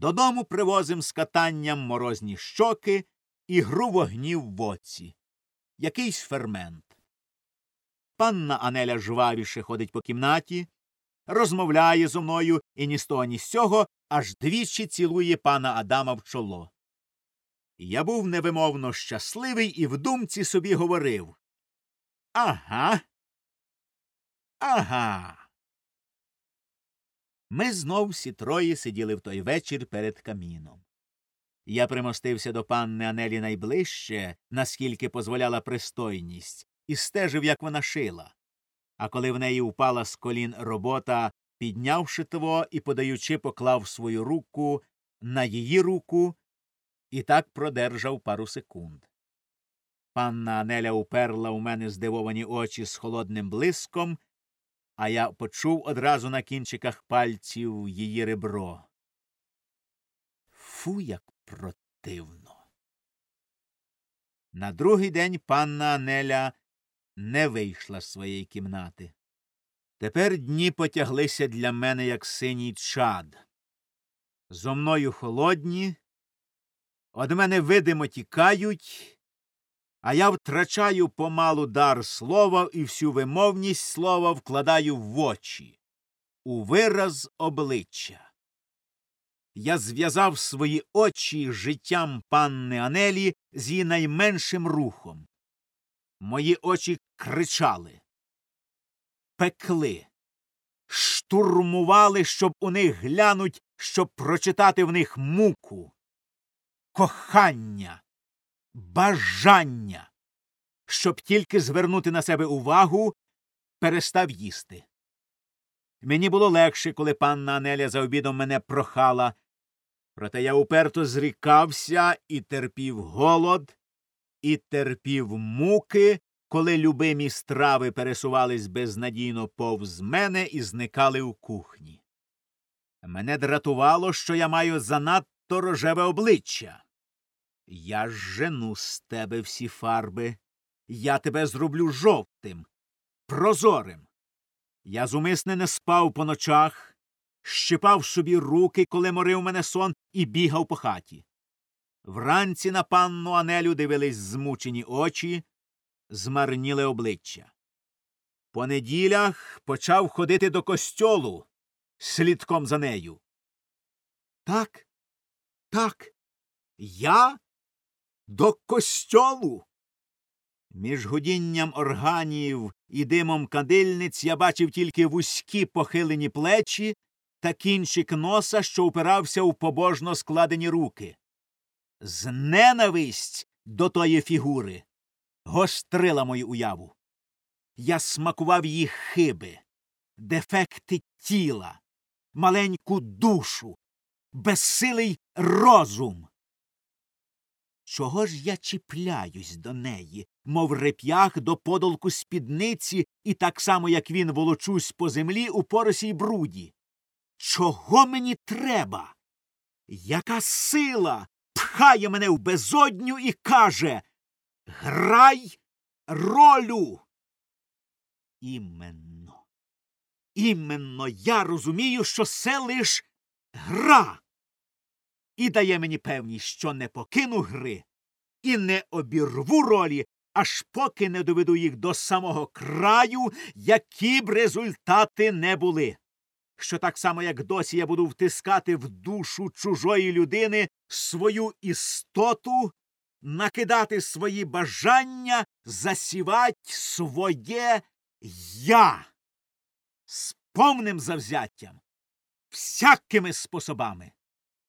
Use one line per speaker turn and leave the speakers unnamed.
Додому привозим з катанням морозні щоки і гру вогнів в оці. Якийсь фермент. Панна Анеля жвавіше ходить по кімнаті, розмовляє зо мною і ні з того, ні з сього аж двічі цілує пана Адама в чоло. Я був невимовно щасливий і в думці собі говорив Ага. Ага. Ми знов всі троє сиділи в той вечір перед каміном. Я примостився до панни Анелі найближче, наскільки дозволяла пристойність, і стежив, як вона шила. А коли в неї упала з колін робота, піднявши того і подаючи, поклав свою руку на її руку і так продержав пару секунд. Панна Анеля уперла у мене здивовані очі з холодним блиском, а я почув одразу на кінчиках пальців її ребро. Фу, як противно. На другий день панна Анеля не вийшла з своєї кімнати. Тепер дні потяглися для мене, як синій чад. Зо мною холодні, од мене видимо тікають, а я втрачаю помалу дар слова і всю вимовність слова вкладаю в очі, у вираз обличчя. Я зв'язав свої очі життям панни Анелі з її найменшим рухом. Мої очі кричали, пекли, штурмували, щоб у них глянуть, щоб прочитати в них муку, кохання, бажання, щоб тільки звернути на себе увагу, перестав їсти. Мені було легше, коли панна Анеля за обідом мене прохала, проте я уперто зрікався і терпів голод, і терпів муки, коли любимі страви пересувались безнадійно повз мене і зникали у кухні. Мене дратувало, що я маю занадто рожеве обличчя. Я жену з тебе всі фарби. Я тебе зроблю жовтим, прозорим. Я зумисне не спав по ночах, щипав собі руки, коли морив мене сон, і бігав по хаті. Вранці на панну Анелю дивились змучені очі, змарніли обличчя. По неділях почав ходити до костьолу слідком за нею. Так, так, я до костьолу. Між гудінням органів і димом кадильниць я бачив тільки вузькі похилені плечі та кінчик носа, що упирався у побожно складені руки. З ненависть до тої фігури гострила мою уяву. Я смакував її хиби, дефекти тіла, маленьку душу, безсилий розум. Чого ж я чіпляюсь до неї, мов реп'ях до подолку спідниці, і так само, як він волочусь по землі у поросі й бруді? Чого мені треба? Яка сила пхає мене в безодню і каже Грай ролю. Іменно, іменно я розумію, що це лиш гра. І дає мені певність, що не покину гри і не обірву ролі, аж поки не доведу їх до самого краю, які б результати не були. Що так само, як досі я буду втискати в душу чужої людини свою істоту, накидати свої бажання, засівать своє я з повним завзяттям, всякими способами.